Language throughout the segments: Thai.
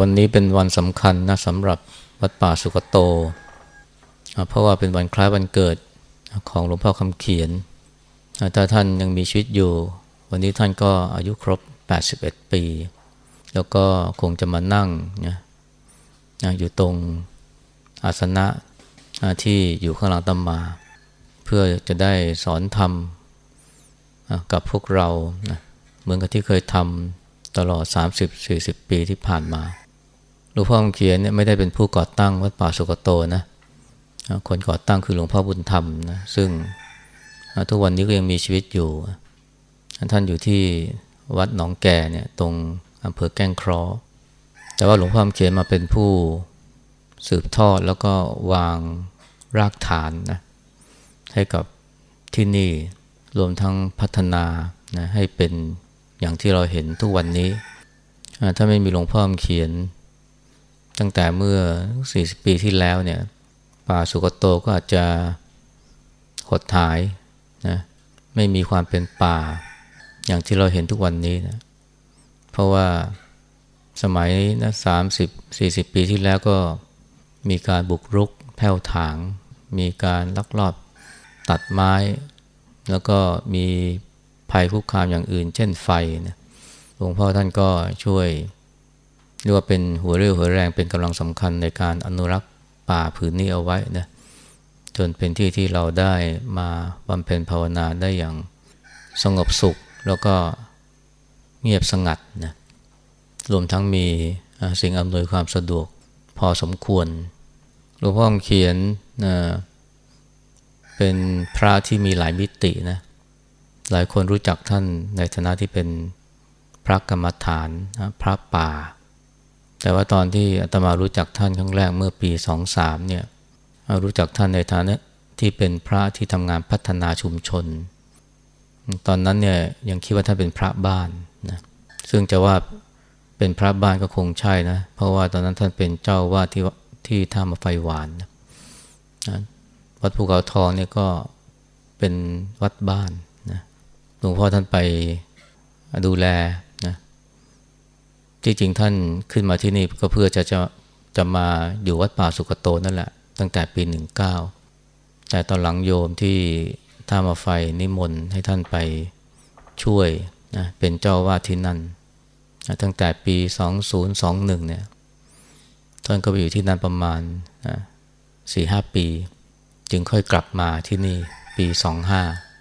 วันนี้เป็นวันสำคัญนะสำหรับวัดป่าสุกโต เพราะว่าเป็นวันคล้ายวันเกิดของหลวงพ่อคำเขียน ถ้าท่านยังมีชีวิตอยู่ วันนี้ท่านก็อายุครบ 81 ปี แล้วก็คงจะมานั่งนะอยู่ตรงอาสนะที่อยู่ข้างหลังตำมา เพื่อจะได้สอนธรรมกับพวกเรานะเหมือนกับที่เคยทำ ตลอด 30-40 ปีที่ผ่านมาหลวงพ่อคำเขียนเนี่ยไม่ได้เป็นผู้ก่อตั้งวัดป่าสุกโตนะคนก่อตั้งคือหลวงพ่อบุญธรรมนะซึ่งทุกวันนี้ก็ยังมีชีวิตอยู่ ท่านอยู่ที่วัดหนองแก่เนี่ยตรงอำเภอแก้งครอแต่ว่าหลวงพ่อคำเขียนมาเป็นผู้สืบทอดแล้วก็วางรากฐานนะให้กับที่นี่รวมทั้งพัฒนานะให้เป็น อย่างที่เราเห็นทุกวันนี้ ถ้าไม่มีหลวงพ่อเขียน ตั้งแต่เมื่อ 40 ปีที่แล้วเนี่ย ป่าสุกโตก็อาจจะหดหายนะไม่มีความเป็นป่า อย่างที่เราเห็นทุกวันนี้นะเพราะว่าสมัยนะสามสิบสี่สิบปีที่แล้วก็มีการบุกรุกแผ่วถาง มีการลักลอบตัดไม้ แล้วก็มี ภัยคุกคามอย่างอื่น เช่นไฟนะหลวงพ่อท่านก็ช่วยเรียกว่าเป็นหัวเรี่ยวหัวแรงเป็นกำลังสำคัญในการอนุรักษ์ป่าผืนนี้เอาไว้นะจนเป็นที่ที่เราได้มาบำเพ็ญภาวนาได้อย่างสงบสุข แล้วก็เงียบสงัดนะรวมทั้งมีสิ่งอำนวยความสะดวกพอสมควรหลวงพ่อเขียนนะเป็นพระที่มีหลายมิตินะ หลายคนรู้จักท่านในฐานะที่เป็นพระกรรมฐานพระป่า แต่ว่าตอนที่อาตมารู้จักท่านครั้งแรกเมื่อปีสองสามเนี่ยรู้จักท่านในฐานะที่เป็นพระที่ทำงานพัฒนาชุมชน ตอนนั้นเนี่ยยังคิดว่าท่านเป็นพระบ้านนะซึ่งจะว่าเป็นพระบ้านก็คงใช่นะ เพราะว่าตอนนั้นท่านเป็นเจ้าวาดที่ที่ท่ามาไฟหวานนะวัดภูเขาทองเนี่ยก็เป็นวัดบ้าน หลวงพ่อท่านไปดูแลนะที่จริงท่านขึ้นมาที่นี่ก็เพื่อจะจะจะมาอยู่วัดป่าสุกโตนั่นแหละ ตั้งแต่ปีหนึ่งเก้าแต่ตอนหลังโยมที่ท่ามาไฟนิมนต์ให้ท่านไปช่วยนะเป็นเจ้าวาดที่นั่นตั้งแต่ปี 2021 เนี่ยท่านก็ไปอยู่ที่นั่นประมาณสี่ห้าปี จึงค่อยกลับมาที่นี่ปี 25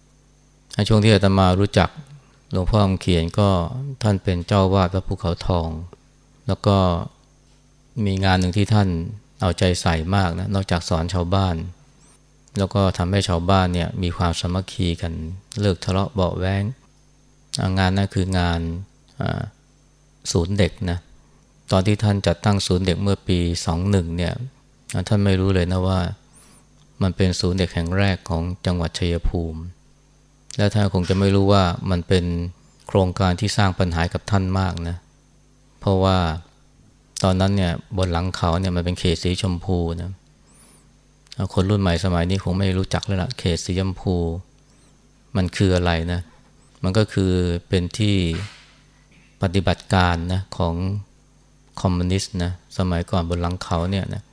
ช่วงที่อาตมารู้จักหลวงพ่อคำเขียนก็ท่านเป็นเจ้าวาดพระภูเขาทอง แล้วก็มีงานหนึ่งที่ท่านเอาใจใส่มากนะนอกจากสอนชาวบ้าน แล้วก็ทำให้ชาวบ้านเนี่ยมีความสมัคคีกันเลิกทะเลาะเบาแวงงานนั้นคืองานศูนย์เด็กนะตอนที่ท่านจัดตั้งศูนย์เด็กเมื่อปี 21เนี่ยท่านไม่รู้เลยนะว่า มันเป็นศูนย์เด็กแห่งแรกของจังหวัดชัยภูมิ และท่านคงจะไม่รู้ว่ามันเป็นโครงการที่สร้างปัญหากับท่านมากนะ เพราะว่าตอนนั้นเนี่ยบนหลังเขาเนี่ยมันเป็นเขตสีชมพูนะคนรุ่นใหม่สมัยนี้คงไม่รู้จักแล้วละเขตสีชมพู มันคืออะไรนะ มันก็คือเป็นที่ปฏิบัติการนะของคอมมิวนิสต์นะสมัยก่อนบนหลังเขาเนี่ยนะ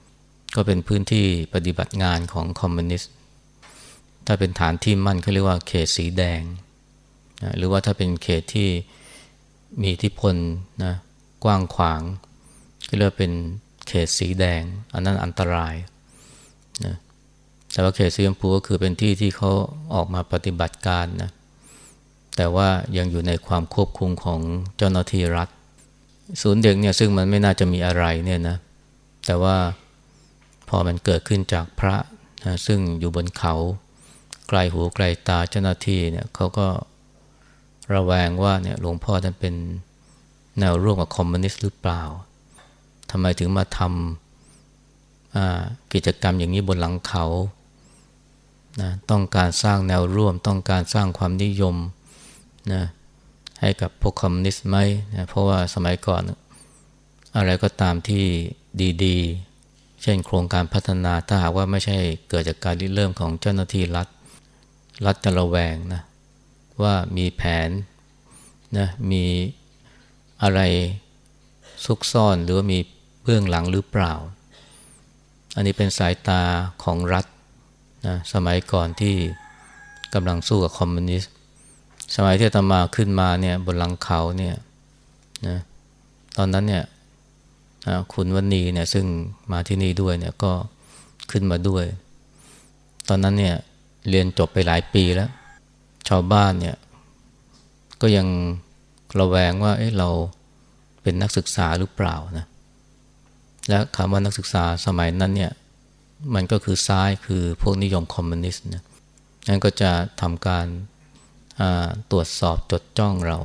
ก็เป็นพื้นที่ปฏิบัติงานของคอมมิวนิสต์ ถ้าเป็นฐานที่มั่นเขาเรียกว่าเขตสีแดงนะหรือว่าถ้าเป็นเขตที่มีอิทธิพลนะกว้างขวางก็เรียกเป็นเขตสีแดง อันนั้นอันตรายนะแต่ว่าเขตสีชมพูก็คือเป็นที่ที่เขาออกมาปฏิบัติการนะแต่ว่ายังอยู่ในความควบคุมของเจ้าหน้าที่รัฐ ศูนย์เด็กเนี่ยซึ่งมันไม่น่าจะมีอะไรเนี่ยนะแต่ว่าพอมันเกิดขึ้นจากพระนะซึ่งอยู่บนเขา ไกลหูไกลตาเจ้าหน้าที่เนี่ยเขาก็ระแวงว่าเนี่ยหลวงพ่อท่านเป็นแนวร่วมกับคอมมิวนิสต์หรือเปล่าทำไมถึงมาทำกิจกรรมอย่างนี้บนหลังเขานะต้องการสร้างแนวร่วม ต้องการสร้างความนิยมนะให้กับพวกคอมมิวนิสต์ไหมนะเพราะว่าสมัยก่อน อะไรก็ตามที่ดีๆ เช่นโครงการพัฒนาถ้าหากว่าไม่ใช่เกิดจากการริเริ่มของเจ้าหน้าที่รัฐ รัฐจะระแวงนะว่ามีแผนนะมีอะไรซุกซ่อนหรือว่ามีเบื้องหลังหรือเปล่า อันนี้เป็นสายตาของรัฐนะสมัยก่อนที่กำลังสู้กับคอมมิวนิสต์สมัยที่ตมาขึ้นมาเนี่ยบนหลังเขาเนี่ยนะตอนนั้นเนี่ยคุณวันนีเนี่ยซึ่งมาที่นี่ด้วยเนี่ยก็ขึ้นมาด้วย ตอนนั้นเนี่ย เรียนจบไปหลายปีแล้ว ชาวบ้านเนี่ยก็ยังระแวงว่าเอ้เราเป็นนักศึกษาหรือเปล่านะและคำว่านักศึกษาสมัยนั้นเนี่ยมันก็คือซ้ายคือพวกนิยมคอมมิวนิสต์นะนั่นก็จะทำการตรวจสอบจดจ้องเรา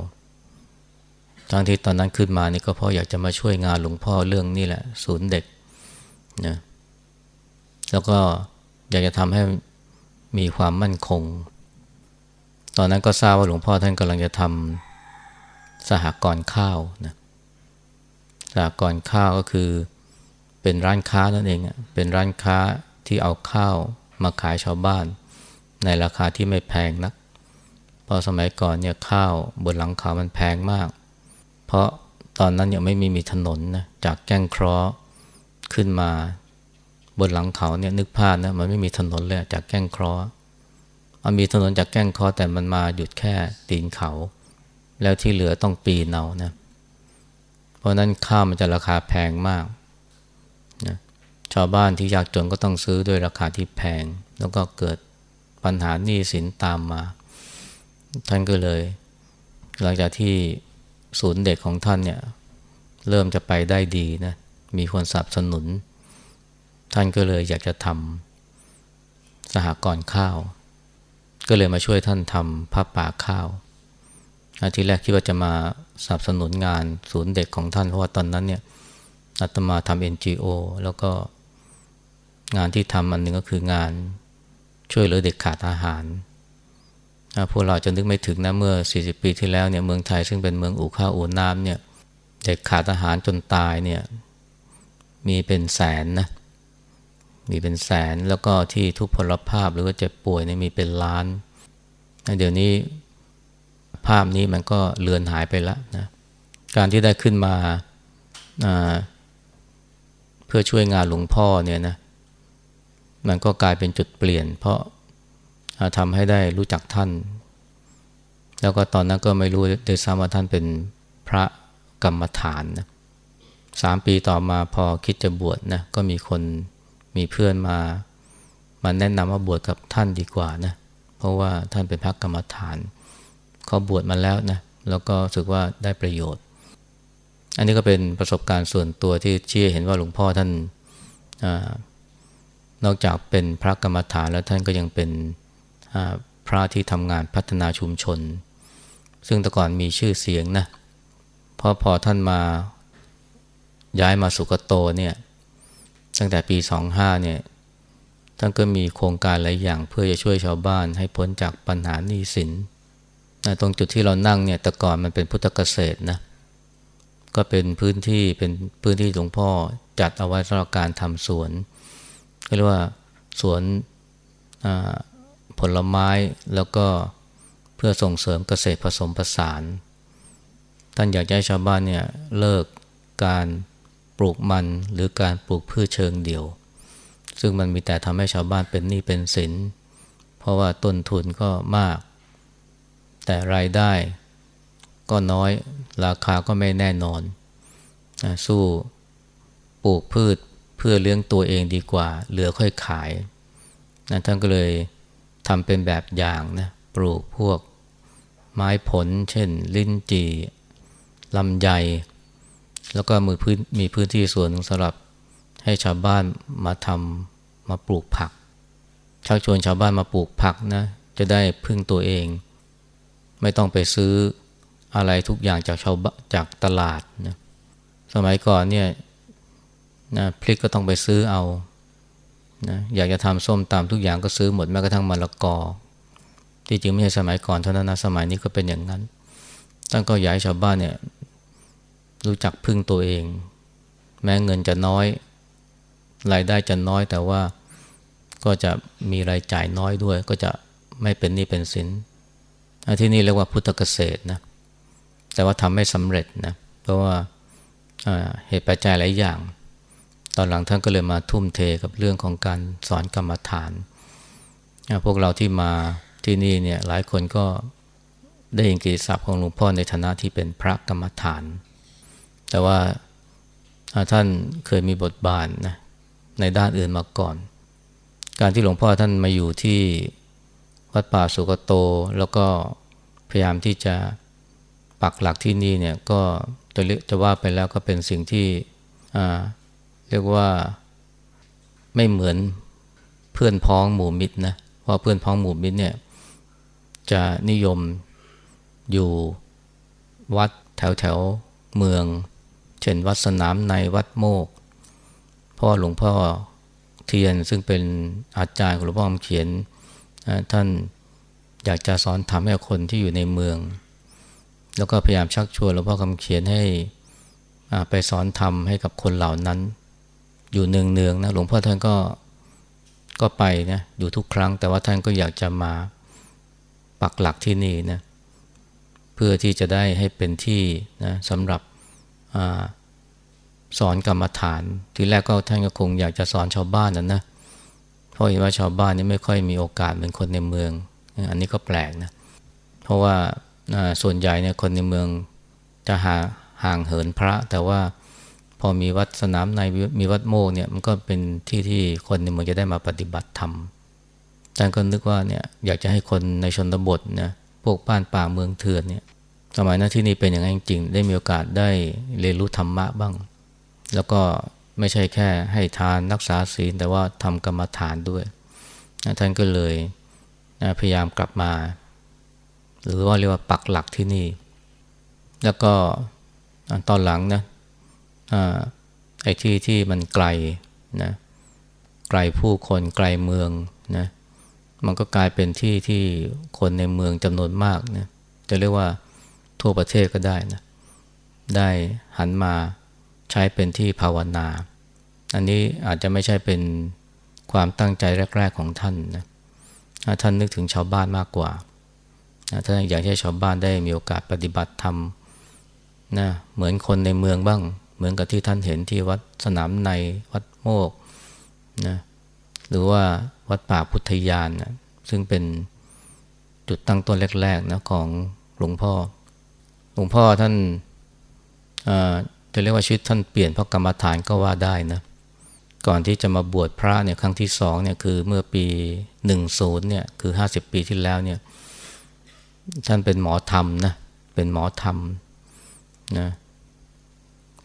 ทั้งที่ตอนนั้นขึ้นมานี่ก็เพราะอยากจะมาช่วยงานหลวงพ่อเรื่องนี่แหละ ศูนย์เด็กนะแล้วก็อยากจะทำให้ มีความมั่นคง ตอนนั้นก็ทราบว่าหลวงพ่อท่านกำลังจะทำสหกรณ์ข้าวนะสหกรณ์ข้าวก็คือเป็นร้านค้านั่นเองเป็นร้านค้าที่เอาข้าวมาขายชาวบ้าน ในราคาที่ไม่แพงนัก เพราะสมัยก่อนเนี่ยข้าวบนหลังเขามันแพงมาก เพราะตอนนั้นยังไม่มีมีถนนนะจากแก้งเคราะห์ขึ้นมา บนหลังเขาเนี่ยนึกภาพนะมันไม่มีถนนเลยจากแก้งคราะห์มันมีถนนจากแก้งคราะห์แต่มันมาหยุดแค่ตีนเขา แล้วที่เหลือต้องปีนเอานะ เพราะนั้นข้าวมันจะราคาแพงมากนะชาวบ้านที่ยากจนก็ต้องซื้อด้วยราคาที่แพง แล้วก็เกิดปัญหาหนี้สินตามมา ท่านก็เลย หลังจากที่ศูนย์เด็กของท่านเนี่ย เริ่มจะไปได้ดีนะมีคนสนับสนุน ท่านก็เลยอยากจะทำสหกรณ์ข้าว ก็เลยมาช่วยท่านทำผ้าป่าข้าวทีแรกคิดว่าจะมาสนับสนุนงานศูนย์เด็กของท่าน เพราะว่าตอนนั้นเนี่ยอาตมาทำ NGO แล้วก็งานที่ทำอันหนึ่งก็คืองานช่วยเหลือเด็กขาดอาหารพวกเราจะนึกไม่ถึงนะเมื่อ 40 ปีที่แล้วเนี่ยเมืองไทยซึ่งเป็นเมืองอู่ข้าวอู่น้ำเนี่ยเด็กขาดอาหารจนตายเนี่ยมีเป็นแสนนะ มีเป็นแสนแล้วก็ที่ทุพพลภาพหรือว่าเจ็บป่วยเนี่ยมีเป็นล้านเดี๋ยวนี้ภาพนี้มันก็เลือนหายไปแล้วนะการที่ได้ขึ้นมาเพื่อช่วยงานหลวงพ่อเนี่ยนะมันก็กลายเป็นจุดเปลี่ยน เพราะทำให้ได้รู้จักท่าน แล้วก็ตอนนั้นก็ไม่รู้โดยซ้ำว่าท่านเป็นพระกรรมฐานนะสามปีต่อมาพอคิดจะบวชนะก็มีคน มีเพื่อนมามาแนะนำว่าบวชกับท่านดีกว่านะเพราะว่าท่านเป็นพระกรรมฐานเขาบวชมาแล้วนะแล้วก็รู้สึกว่าได้ประโยชน์ อันนี้ก็เป็นประสบการณ์ส่วนตัวที่เชี่ยเห็นว่าหลวงพ่อท่านอนอกจากเป็นพระกรรมฐานแล้วท่านก็ยังเป็นพระที่ทำงานพัฒนาชุมชน ซึ่งแต่ก่อนมีชื่อเสียงนะพราะพอท่านมาย้ายมาสุกโตเนี่ย ตั้งแต่ปี 25เนี่ยท่านก็มีโครงการหลายอย่างเพื่อจะช่วยชาวบ้านให้พ้นจากปัญหาหนี้สินนะตรงจุดที่เรานั่งเนี่ยแต่ก่อนมันเป็นพุทธเกษตรนะก็เป็นพื้นที่เป็นพื้นที่หลวงพ่อจัดเอาไว้สำหรับการทำสวนเรียกว่าสวนผลไม้แล้วก็เพื่อส่งเสริมเกษตรผสมผสาน ท่านอยากให้ชาวบ้านเนี่ยเลิกการ ปลูกมันหรือการปลูกพืชเชิงเดี่ยว ซึ่งมันมีแต่ทำให้ชาวบ้านเป็นหนี้เป็นสิน เพราะว่าต้นทุนก็มาก แต่รายได้ก็น้อยราคาก็ไม่แน่นอน สู้ปลูกพืชเพื่อเลี้ยงตัวเองดีกว่า เหลือค่อยขายนะท่านก็เลยทำเป็นแบบอย่างนะปลูกพวกไม้ผล เช่น ลิ้นจี่ลำไย แล้วก็มือพื้นมีพื้นที่ส่วนสำหรับให้ชาวบ้านมาทำมาปลูกผักชักชวนชาวบ้านมาปลูกผักนะจะได้พึ่งตัวเอง ไม่ต้องไปซื้ออะไรทุกอย่างจากชาวจากตลาดนะสมัยก่อนเนี่ยนะพริกก็ต้องไปซื้อเอานะอยากจะทำส้มตำทุกอย่างก็ซื้อหมดแม้กระทั่งมะละกอ ที่จริงไม่ใช่สมัยก่อนเท่านั้นนะสมัยนี้ก็เป็นอย่างนั้นตั้งก็อยากให้ชาวบ้านเนี่ย รู้จักพึ่งตัวเอง แม้เงินจะน้อย รายได้จะน้อยแต่ว่าก็จะมีรายจ่ายน้อยด้วย ก็จะไม่เป็นนี่เป็นสินที่นี่เรียกว่าพุทธเกษตรนะแต่ว่าทำไม่สำเร็จนะเพราะว่าเหตุปัจจัยหลายอย่าง ตอนหลังท่านก็เลยมาทุ่มเทกับเรื่องของการสอนกรรมฐาน พวกเราที่มาที่นี่เนี่ยหลายคนก็ได้ยินกิจศัพท์ของหลวงพ่อในฐานะที่เป็นพระกรรมฐาน แต่ว่าท่านเคยมีบทบาทนะในด้านอื่นมาก่อน การที่หลวงพ่อท่านมาอยู่ที่วัดป่าสุกโต แล้วก็พยายามที่จะปักหลักที่นี่เนี่ยก็จะจะว่าไปแล้วก็เป็นสิ่งที่เรียกว่าไม่เหมือนเพื่อนพ้องหมู่มิตรนะเพราะเพื่อนพ้องหมู่มิตรเนี่ยจะนิยมอยู่วัดแถวแถวเมือง เช่นวัดสนามในวัดโมก พ่อหลวงพ่อเทียนซึ่งเป็นอาจารย์ของหลวงพ่อเขียน ท่านอยากจะสอนทำให้คนที่อยู่ในเมือง แล้วก็พยายามชักชวนหลวงพ่อคำเขียนให้ไปสอนธรรมให้กับคนเหล่านั้น อยู่เนืองๆนะหลวงพ่อท่านก็ก็ไปนะอยู่ทุกครั้ง แต่ว่าท่านก็อยากจะมาปักหลักที่นี่นะเพื่อที่จะได้ให้เป็นที่นะสำหรับ สอนกรรมฐาน ทีแรกก็ท่านก็คงอยากจะสอนชาวบ้านนั่นนะเพราะเห็นว่าชาวบ้านนี่ไม่ค่อยมีโอกาสเหมือนคนในเมือง อันนี้ก็แปลกนะ เพราะว่าส่วนใหญ่เนี่ยคนในเมืองจะหาห่างเหินพระ แต่ว่าพอมีวัดสนามในมีวัดโมกเนี่ยมันก็เป็นที่ที่คนในเมืองจะได้มาปฏิบัติธรรมอาจารย์ก็นึกว่าเนี่ยอยากจะให้คนในชนบทนะพวกบ้านป่าเมืองเถื่อนเนี่ย สมัยนั้นที่นี่เป็นอย่างนั้นจริงได้มีโอกาสได้เรียนรู้ธรรมะบ้าง แล้วก็ไม่ใช่แค่ให้ทานรักษาศีลแต่ว่าทำกรรมฐานด้วย ท่านก็เลยพยายามกลับมา หรือว่าเรียกว่าปักหลักที่นี่ แล้วก็ตอนหลังนะไอ้ที่ที่มันไกลนะไกลผู้คนไกลเมืองนะมันก็กลายเป็นที่ที่คนในเมืองจำนวนมากนะจะเรียกว่า ทั่วประเทศก็ได้นะได้หันมาใช้เป็นที่ภาวนา อันนี้อาจจะไม่ใช่เป็นความตั้งใจแรก ๆของท่านนะท่านนึกถึงชาวบ้านมากกว่าท่านอยากให้ชาวบ้านได้มีโอกาสปฏิบัติธรรมนะเหมือนคนในเมืองบ้าง เหมือนกับที่ท่านเห็นที่วัดสนามในวัดโมกนะหรือว่าวัดป่าพุทธยานนะซึ่งเป็นจุดตั้งต้นแรกๆนะของหลวงพ่อ หลวงพ่อท่านจะเรียกว่าชีวิตท่านเปลี่ยนเพราะกรรมฐานก็ว่าได้นะ ก่อนที่จะมาบวชพระเนี่ยครั้งที่สองเนี่ยคือเมื่อปีหนึ่งศูนย์เนี่ยคือห้าสิบปีที่แล้วเนี่ยท่านเป็นหมอธรรมนะเป็นหมอธรรมนะ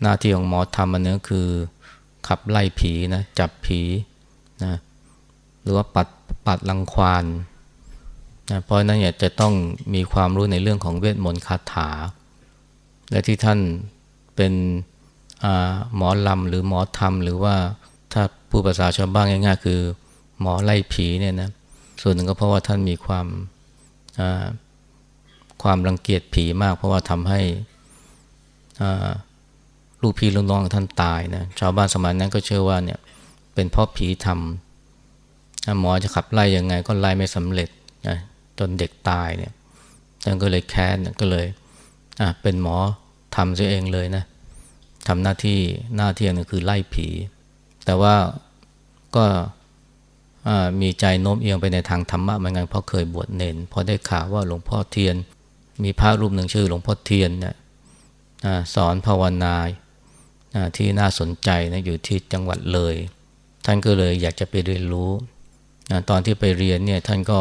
หน้าที่ของหมอธรรมอันนี้คือขับไล่ผีนะจับผีนะหรือว่าปัดปัดรังควานนะเพราะนั้นเนี่ยจะต้องมีความรู้ในเรื่องของเวทมนต์คาถา และที่ท่านเป็นหมอลำหรือหมอธรรม หรือว่าถ้าผู้ภาษาชาวบ้านง่าย ๆ คือหมอไล่ผีเนี่ยนะส่วนหนึ่งก็เพราะว่าท่านมีความความรังเกียจผีมาก เพราะว่าทำให้ลูกพี่ลูกน้องท่านตายนะชาวบ้านสมัยนั้นก็เชื่อว่าเนี่ยเป็นเพราะผีทำหมอจะขับไล่ยังไงก็ไล่ไม่สำเร็จนะจนเด็กตายเนี่ยท่านก็เลยแค้นก็เลย เป็นหมอทำซะเองเลยนะทำหน้าที่หน้าที่นึงคือไล่ผี แต่ว่าก็มีใจโน้มเอียงไปในทางธรรมะเหมือนกันเพราะเคยบวชเนนพอได้ข่าวว่าหลวงพ่อเทียน มีพระรูปหนึ่งชื่อหลวงพ่อเทียนเนี่ยสอนภาวนาที่น่าสนใจนะอยู่ที่จังหวัดเลย ท่านก็เลยอยากจะไปเรียนรู้ตอนที่ไปเรียนเนี่ยท่านก็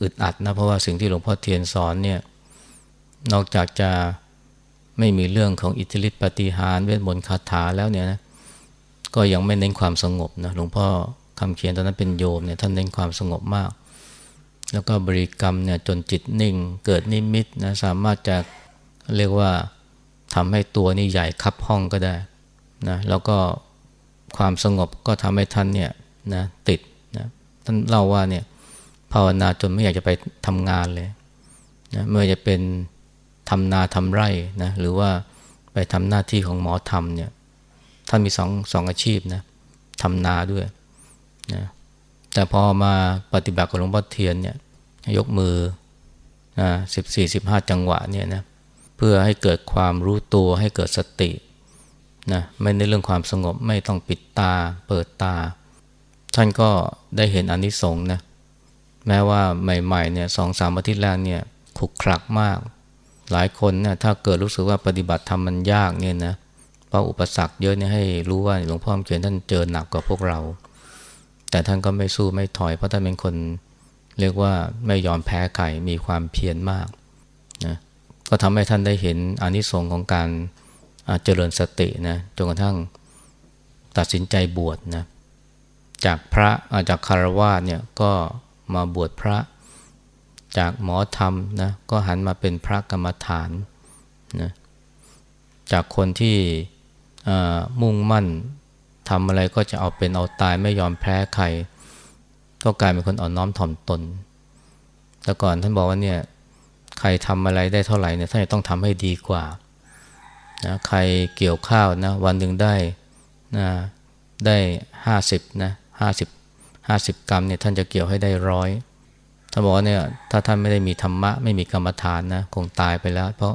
อึดอัดนะเพราะว่าสิ่งที่หลวงพ่อเทียนสอนเนี่ย นอกจากจะไม่มีเรื่องของอิทธิฤทธิปฏิหารเวทมนต์คาถาแล้วเนี่ยนะก็ยังไม่เน้นความสงบนะหลวงพ่อคำเขียนตอนนั้นเป็นโยมเนี่ยท่านเน้นความสงบมาก แล้วก็บริกรรมเนี่ยจนจิตนิ่ง เกิดนิมิตนะสามารถจะเรียกว่าทำให้ตัวนี่ใหญ่คับห้องก็ได้นะแล้วก็ความสงบก็ทำให้ท่านเนี่ยนะติดนะท่านเล่าว่าเนี่ยภาวนาจนไม่อยากจะไปทำงานเลยนะเมื่อจะเป็น ทำนาทำไร่นะหรือว่าไปทำหน้าที่ของหมอธรรมเนี่ยท่านมีสองสองอาชีพนะทำนาด้วยนะแต่พอมาปฏิบัติกับหลวงพ่อเทียนเนี่ยยกมือสิบสี่สิบห้าจังหวะเนี่ยนะเพื่อให้เกิดความรู้ตัวให้เกิดสตินะไม่ในเรื่องความสงบไม่ต้องปิดตาเปิดตา ท่านก็ได้เห็นอนนิสงส์นะแม้ว่าใหม่ๆเนี่ยสองสามอาทิตย์แรกเนี่ยขุกคลักมาก หลายคนเนี่ยถ้าเกิดรู้สึกว่าปฏิบัติธรรมมันยากเนี่ยนะเพราะอุปสรรคเยอะเนี่ยให้รู้ว่าหลวงพ่อเขียนท่านเจอหนักกว่าพวกเรา แต่ท่านก็ไม่สู้ไม่ถอย เพราะท่านเป็นคนเรียกว่าไม่ยอมแพ้ใครมีความเพียรมากนะก็ทำให้ท่านได้เห็นอนิสงค์ของการเจริญสตินะจนกระทั่งตัดสินใจบวชนะจากพระจากคารวาสเนี่ยก็มาบวชพระ จากหมอธรรมนะก็หันมาเป็นพระกรรมฐานนะจากคนที่มุ่งมั่นทำอะไรก็จะเอาเป็นเอาตายไม่ยอมแพ้ใคร ก็กลายเป็นคนอ่อนน้อมถ่อมตน แต่ก่อนท่านบอกว่าเนี่ยใครทำอะไรได้เท่าไหร่เนี่ยท่านจะต้องทำให้ดีกว่านะใครเกี่ยวข้าวนะวันหนึ่งได้นะได้ห้าสิบนะห้าสิบห้าสิบกรัมเนี่ยท่านจะเกี่ยวให้ได้ร้อย ท่านบอกว่าเนี่ยถ้าท่านไม่ได้มีธรรมะไม่มีกรรมฐานนะคงตายไปแล้ว เพราะ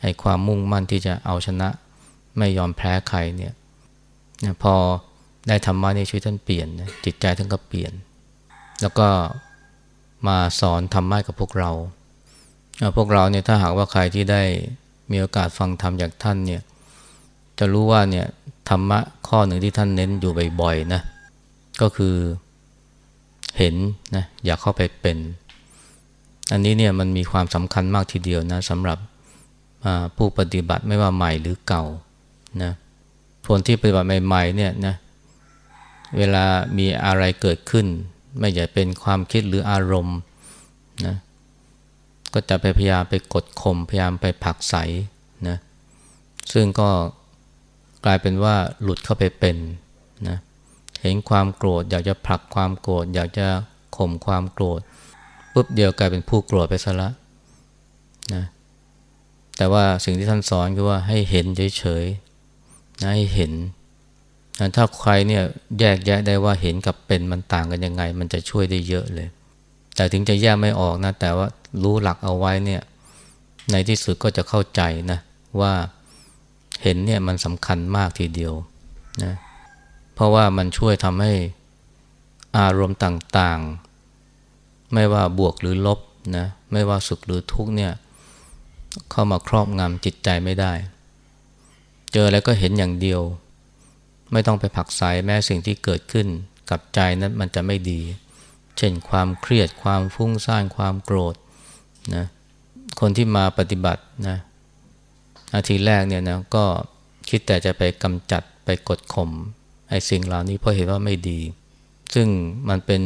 ไอ้ความมุ่งมั่นที่จะเอาชนะไม่ยอมแพ้ใครเนี่ยพอได้ธรรมะในชีวิตท่านเปลี่ยนนะจิตใจท่านก็เปลี่ยน แล้วก็มาสอนธรรมะกับพวกเราพวกเราเนี่ยถ้าหากว่าใครที่ได้มีโอกาสฟังธรรมจากท่านเนี่ยจะรู้ว่าเนี่ยธรรมะข้อหนึ่งที่ท่านเน้นอยู่บ่อยๆนะก็คือ เห็นนะอยากเข้าไปเป็น อันนี้เนี่ยมันมีความสำคัญมากทีเดียวนะสำหรับผู้ปฏิบัติไม่ว่าใหม่หรือเก่านะคนที่ปฏิบัติใหม่ๆเนี่ยนะเวลามีอะไรเกิดขึ้น ไม่ใช่เป็นความคิดหรืออารมณ์นะก็จะไปพยายามไปกดข่มพยายามไปผักใสนะซึ่งก็กลายเป็นว่าหลุดเข้าไปเป็นนะ เห็นความโกรธ อยากจะผลักความโกรธ อยากจะข่มความโกรธปุ๊บเดียวกลายเป็นผู้โกรธไปซะละนะแต่ว่าสิ่งที่ท่านสอนคือว่าให้เห็นเฉยๆนะให้เห็นนะถ้าใครเนี่ยแยกแยะได้ว่าเห็นกับเป็นมันต่างกันยังไง มันจะช่วยได้เยอะเลย แต่ถึงจะแยกไม่ออกนะ แต่ว่ารู้หลักเอาไว้เนี่ย ในที่สุดก็จะเข้าใจนะว่าเห็นเนี่ยมันสำคัญมากทีเดียวนะ เพราะว่ามันช่วยทำให้อารมณ์ต่างๆ ไม่ว่าบวกหรือลบนะไม่ว่าสุขหรือทุกเนี่ยเข้ามาครอบงำจิตใจไม่ได้ เจอแล้วก็เห็นอย่างเดียว ไม่ต้องไปผักใสแม้สิ่งที่เกิดขึ้นกับใจนั้นมันจะไม่ดี เช่นความเครียดความฟุ้งซ่านความโกรธนะคนที่มาปฏิบัตินะนาทีแรกเนี่ยนะก็คิดแต่จะไปกำจัดไปกดข่ม ไอ้สิ่งเหล่านี้เพราะเห็นว่าไม่ดี ซึ่งมันเป็น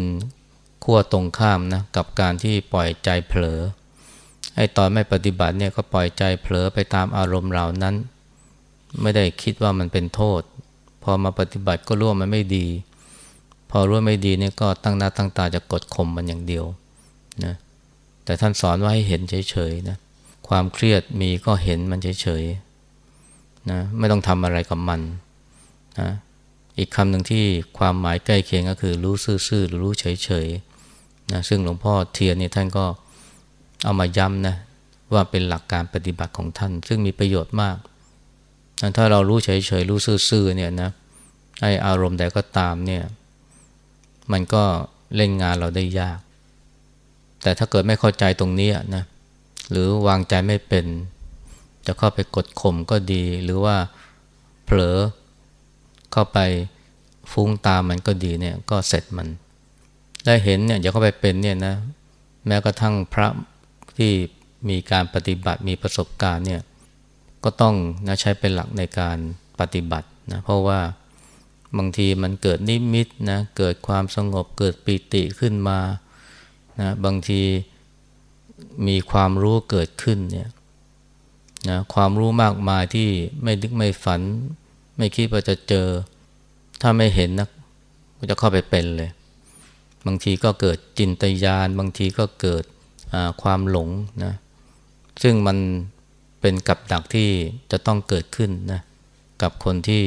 ขั้วตรงข้ามนะกับการที่ปล่อยใจเผลอไอ้ตอนไม่ปฏิบัติเนี่ยก็ปล่อยใจเผลอไปตามอารมณ์เหล่านั้น ไม่ได้คิดว่ามันเป็นโทษ พอมาปฏิบัติก็รู้ว่ามันไม่ดี พอรู้ว่าไม่ดีเนี่ยก็ตั้งหน้าตั้งตาจะกดข่มมันอย่างเดียวนะแต่ท่านสอนว่าให้เห็นเฉยๆนะความเครียดมีก็เห็นมันเฉยๆนะไม่ต้องทำอะไรกับมันนะ อีกคำหนึ่งที่ความหมายใกล้เคียงก็คือ รู้ซื่อๆหรือรู้เฉยๆนะซึ่งหลวงพ่อเทียนนี่ท่านก็เอามาย้ำนะว่าเป็นหลักการปฏิบัติของท่าน ซึ่งมีประโยชน์มากถ้าเรารู้เฉยๆรู้ซื่อๆเนี่ยนะไออารมณ์ใดก็ตามเนี่ยมันก็เล่นงานเราได้ยาก แต่ถ้าเกิดไม่เข้าใจตรงนี้นะหรือวางใจไม่เป็น จะเข้าไปกดข่มก็ดี หรือว่าเผลอ เข้าไปฟุ้งตามมันก็ดีเนี่ยก็เสร็จมัน ได้เห็นเนี่ยอย่าเข้าไปเป็นเนี่ยนะแม้กระทั่งพระที่มีการปฏิบัติมีประสบการณ์เนี่ยก็ต้องนะใช้เป็นหลักในการปฏิบัตินะเพราะว่าบางทีมันเกิดนิมิตนะเกิดความสงบเกิดปิติขึ้นมานะบางทีมีความรู้เกิดขึ้นเนี่ยนะความรู้มากมายที่ไม่นึกไม่ฝัน ไม่คิดว่าจะเจอ ถ้าไม่เห็นนะก็จะเข้าไปเป็นเลย บางทีก็เกิดจินตยาน บางทีก็เกิดความหลงนะซึ่งมันเป็นกับดักที่จะต้องเกิดขึ้นนะกับคนที่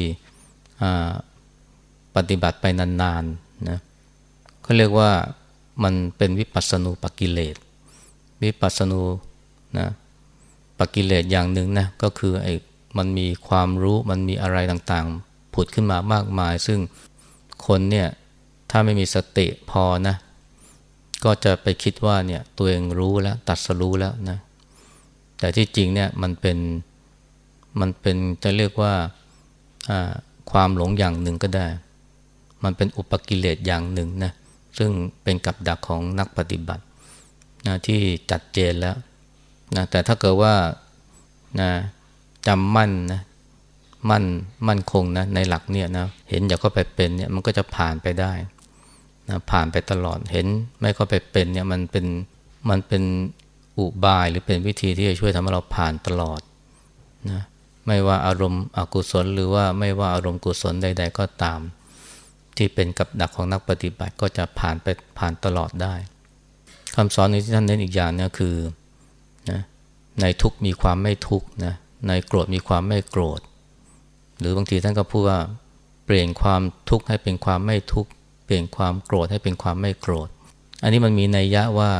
ปฏิบัติไปนานๆนะเขาเรียกว่ามันเป็นวิปัสสนูปกิเลส วิปัสสนูนะปกิเลสอย่างหนึ่งนะก็คือไอ้ มันมีความรู้มันมีอะไรต่างๆ ผุดขึ้นมามากมาย ซึ่งคนเนี่ยถ้าไม่มีสติพอนะ ก็จะไปคิดว่าเนี่ยตัวเองรู้แล้วตัดสรู้แล้วนะ แต่ที่จริงเนี่ยมันเป็นมันเป็นจะเรียกว่าความหลงอย่างหนึ่งก็ได้ มันเป็นอุปกิเลสอย่างหนึ่งนะ ซึ่งเป็นกับดักของนักปฏิบัตินะที่จัดเจนแล้วนะแต่ถ้าเกิดว่านะ จำมั่นนะมั่นมั่นคงนะในหลักเนี่ยนะเห็นอย่าเข้าไปเป็นเนี่ยมันก็จะผ่านไปได้นะผ่านไปตลอดเห็นไม่เข้าไปเป็นเนี่ยมันเป็นมันเป็นอุบายหรือเป็นวิธีที่จะช่วยทำให้เราผ่านตลอดนะไม่ว่าอารมณ์อกุศล หรือว่าไม่ว่าอารมณ์กุศลใด ๆ ก็ตาม ที่เป็นกับดักของนักปฏิบัติก็จะผ่านไปผ่านตลอดได้คำสอนที่ท่านเน้นอีกอย่างเนี่ยคือนะในทุกมีความไม่ทุกนะ ในโกรธมีความไม่โกรธ หรือบางทีท่านก็พูดว่าเปลี่ยนความทุกข์ให้เป็นความไม่ทุกข์ เปลี่ยนความโกรธให้เป็นความไม่โกรธ อันนี้มันมีนัยยะว่า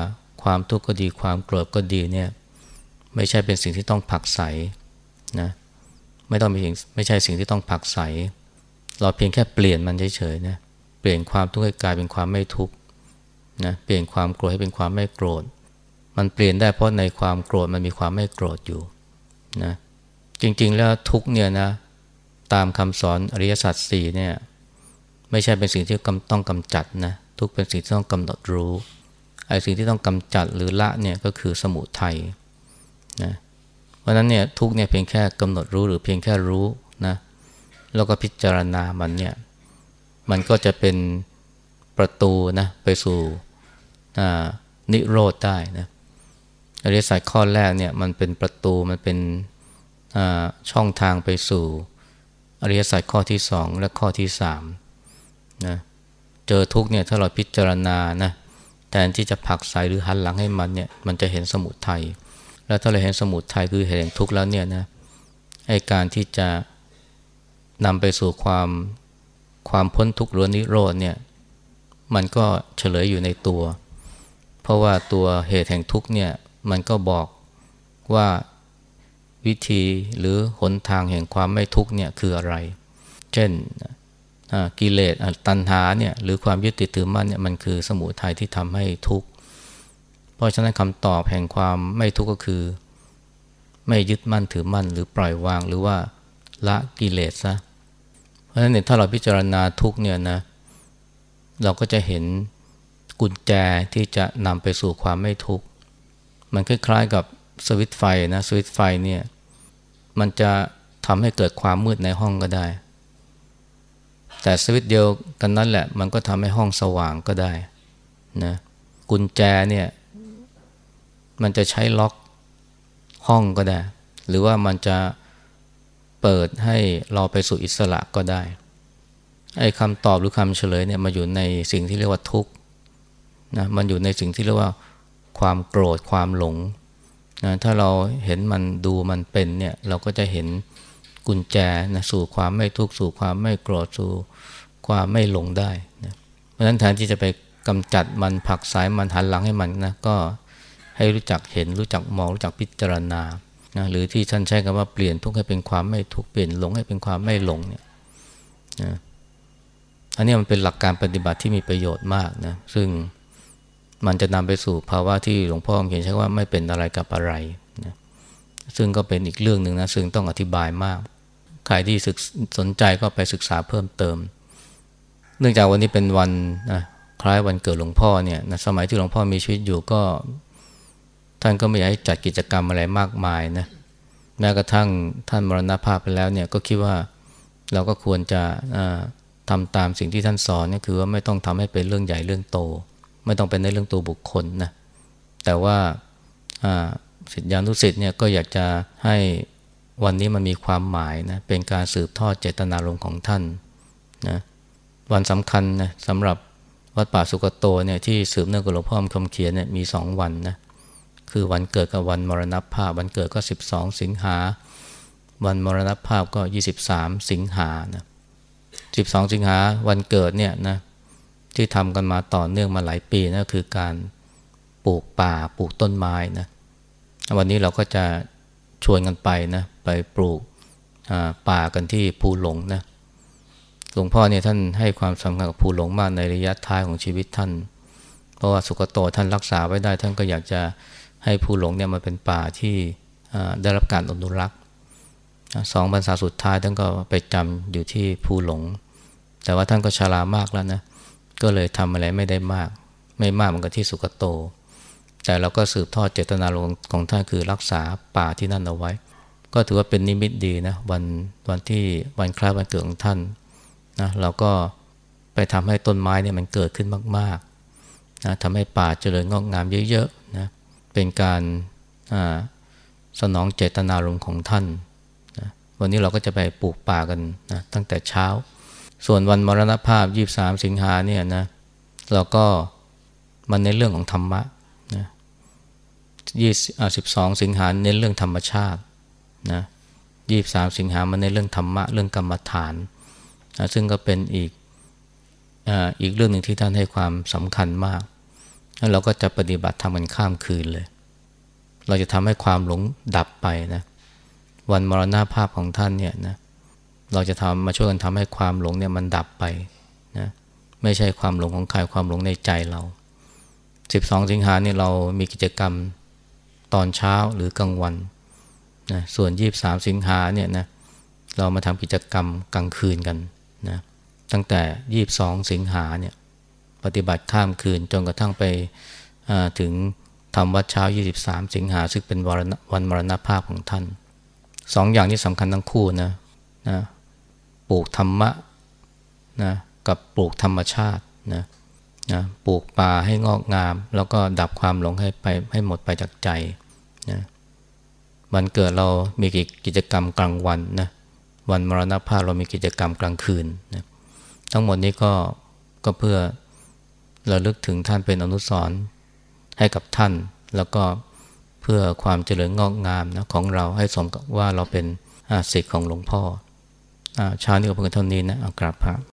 ความทุกข์ก็ดีความโกรธก็ดีเนี่ยไม่ใช่เป็นสิ่งที่ต้องผักใสนะไม่ต้องมีสิ่งไม่ใช่สิ่งที่ต้องผักใส เราเพียงแค่เปลี่ยนมันเฉยๆนะเปลี่ยนความทุกข์ให้กลายเป็นความไม่ทุกข์นะเปลี่ยนความโกรธให้เป็นความไม่โกรธ มันเปลี่ยนได้เพราะในความโกรธมันมีความไม่โกรธอยู่นะ จริง ๆ แล้วทุกเนี่ยนะตามคำสอนอริยสัจสี่เนี่ยไม่ใช่เป็นสิ่งที่ต้องกำจัดนะทุกเป็นสิ่งที่ต้องกำหนดรู้ไอ้สิ่งที่ต้องกำจัดหรือละเนี่ยก็คือสมุทัยนะเพราะนั้นเนี่ยทุกเนี่ยเพียงแค่กำหนดรู้หรือเพียงแค่รู้นะแล้วก็พิจารณามันเนี่ยมันก็จะเป็นประตูนะไปสู่นิโรธได้นะอริยสัจข้อแรกเนี่ยมันเป็นประตูมันเป็น ช่องทางไปสู่อริยสัจข้อที่สองและข้อที่สามนะเจอทุกเนี่ยถ้าเราพิจารณานะแทนที่จะผักใสหรือหันหลังให้มันเนี่ยมันจะเห็นสมุทัยแล้วถ้าเราเห็นสมุทัยคือเห็นทุกข์แล้วเนี่ยนะไอการที่จะนำไปสู่ความความพ้นทุกข์หรือนิโรธเนี่ยมันก็เฉลยอยู่ในตัว เพราะว่าตัวเหตุแห่งทุกข์เนี่ยมันก็บอกว่า วิธีหรือหนทางแห่งความไม่ทุกเนี่ยคืออะไร เช่นกิเลสตัณหาเนี่ยหรือความยึดติดถือมั่นเนี่ยมันคือสมุทัยที่ทำให้ทุกข์ เพราะฉะนั้นคำตอบแห่งความไม่ทุกข์ก็คือ ไม่ยึดมั่นถือมั่น หรือปล่อยวางหรือว่าละกิเลสซะเพราะฉะนั้นเนี่ยถ้าเราพิจารณาทุกเนี่ยนะเราก็จะเห็นกุญแจที่จะนำไปสู่ความไม่ทุกข์ มันคล้ายๆกับ สวิตไฟนะสวิตไฟเนี่ยมันจะทำให้เกิดความมืดในห้องก็ได้ แต่สวิตเดียวกันนั้นแหละ มันก็ทำให้ห้องสว่างก็ได้นะกุญแจเนี่ยมันจะใช้ล็อกห้องก็ได้ หรือว่ามันจะเปิดให้เราไปสู่อิสระก็ได้ไอ้คำตอบหรือคำเฉลยเนี่ยมาอยู่ในสิ่งที่เรียกว่าทุกข์นะมันอยู่ในสิ่งที่เรียกว่าความโกรธความหลง นะถ้าเราเห็นมันดูมันเป็นเนี่ยเราก็จะเห็นกุญแจนะสู่ความไม่ทุกข์สู่ความไม่โกรธสู่ความไม่หลงได้นะเพราะฉะนั้นแทนที่จะไปกำจัดมันผักสายมันหันหลังให้มันนะก็ให้รู้จักเห็นรู้จักมองรู้จักพิจารณานะหรือที่ท่านใช้คำว่าเปลี่ยนทุกข์ให้เป็นความไม่ทุกข์เปลี่ยนหลงให้เป็นความไม่หลงเนี่ยนะอันนี้มันเป็นหลักการปฏิบัติที่มีประโยชน์มากนะซึ่ง มันจะนำไปสู่ภาวะที่หลวงพ่อเขียนใช้ว่าไม่เป็นอะไรกับอะไรนะซึ่งก็เป็นอีกเรื่องหนึ่งนะซึ่งต้องอธิบายมาก ใครที่ศึกสนใจก็ไปศึกษาเพิ่มเติม เนื่องจากวันนี้เป็นวันนะคล้ายวันเกิดหลวงพ่อเนี่ยนะสมัยที่หลวงพ่อมีชีวิตอยู่ก็ ท่านก็ไม่อยากให้จัดกิจกรรมอะไรมากมายนะแม้กระทั่งท่านมรณภาพไปแล้วเนี่ยก็คิดว่าเราก็ควรจะทำตามสิ่งที่ท่านสอนนี่คือว่าไม่ต้องทำให้เป็นเรื่องใหญ่เรื่องโต ไม่ต้องเป็นในเรื่องตัวบุคคลนะแต่ว่าสิทธิานุสิทธิ์เนี่ยก็อยากจะให้วันนี้มันมีความหมายนะเป็นการสืบทอดเจตนารมณ์ของท่านนะวันสำคัญนะสำหรับวัดป่าสุกโตเนี่ยที่สืบเนื่องกับหลวงพ่อคำเขียนเนี่ยมีสองวันนะคือวันเกิดกับวันมรณภาพ วันเกิดก็ 12 สิงหา วันมรณภาพก็ 23 สิงหานะ12 สิงหาวันเกิดเนี่ยนะ ที่ทำกันมาต่อเนื่องมาหลายปีนะคือการปลูกป่าปลูกต้นไม้นะวันนี้เราก็จะชวนกันไปนะไปปลูกป่ากันที่ภูหลงนะหลวงพ่อเนี่ยท่านให้ความสำคัญกับภูหลงมากในระยะท้ายของชีวิตท่าน เพราะว่าสุกโตท่านรักษาไว้ได้ ท่านก็อยากจะให้ภูหลงเนี่ยมาเป็นป่าที่ได้รับการอนุรักษ์สองพรรษาสุดท้ายท่านก็ไปจำอยู่ที่ภูหลง แต่ว่าท่านก็ชรามากแล้วนะ ก็เลยทำอะไรไม่ได้มาก ไม่มากเหมือนกับที่สุกโต แต่เราก็สืบทอดเจตนาลงของท่านคือรักษาป่าที่นั่นเอาไว้ ก็ถือว่าเป็นนิมิตดีนะวันวันที่วันคล้ายวันเกิดของท่านนะเราก็ไปทำให้ต้นไม้เนี่ยมันเกิดขึ้นมากๆนะทำให้ป่าเจริญงอกงามเยอะๆนะเป็นการสนองเจตนารมณ์ของท่านนะวันนี้เราก็จะไปปลูกป่ากันนะตั้งแต่เช้า ส่วนวันมรณภาพ 23 สิงหาเนี่ยนะเราก็มันในเรื่องของธรรมะนะ22สิบสองสิงหาเน้นเรื่องธรรมชาตินะ23สิงหามันในเรื่องธรรมะเรื่องกรรมฐานนะซึ่งก็เป็นอีกออีกเรื่องหนึ่งที่ท่านให้ความสำคัญมากแล้วเราก็จะปฏิบัติทำกันข้ามคืนเลย เราจะทำให้ความหลงดับไปนะวันมรณาภาพของท่านเนี่ยนะ เราจะทำมาช่วยกันทำให้ความหลงเนี่ยมันดับไปนะไม่ใช่ความหลงของใครความหลงในใจเรา 12 สิงหาเนี่ยเรามีกิจกรรมตอนเช้าหรือกลางวันนะส่วน 23 สิงหาเนี่ยนะเรามาทำกิจกรรมกลางคืนกันนะตั้งแต่ 22 สิงหาเนี่ยปฏิบัติข้ามคืนจนกระทั่งไปถึงทำวัดเช้า 23 สิงหาซึ่งเป็นวันมรณภาพของท่านสองอย่างนี้สำคัญทั้งคู่นะนะ ปลูกธรรมะนะกับปลูกธรรมชาตินะนะปลูกป่าให้งอกงาม แล้วก็ดับความหลงให้ไปให้หมดไปจากใจนะวันเกิดเรามีกิจกรรมกลางวันนะวันมรณภาพเรามีกิจกรรมกลางคืนนะทั้งหมดนี้ก็ก็เพื่อเระลึกถึงท่านเป็นอนุสรณ์ให้กับท่าน แล้วก็เพื่อความเจริญงอกงามนะของเราให้สมกับว่าเราเป็นศิษย์ของหลวงพ่อ ชานี้ก็เพียงเท่านี้นะเอากราบพระ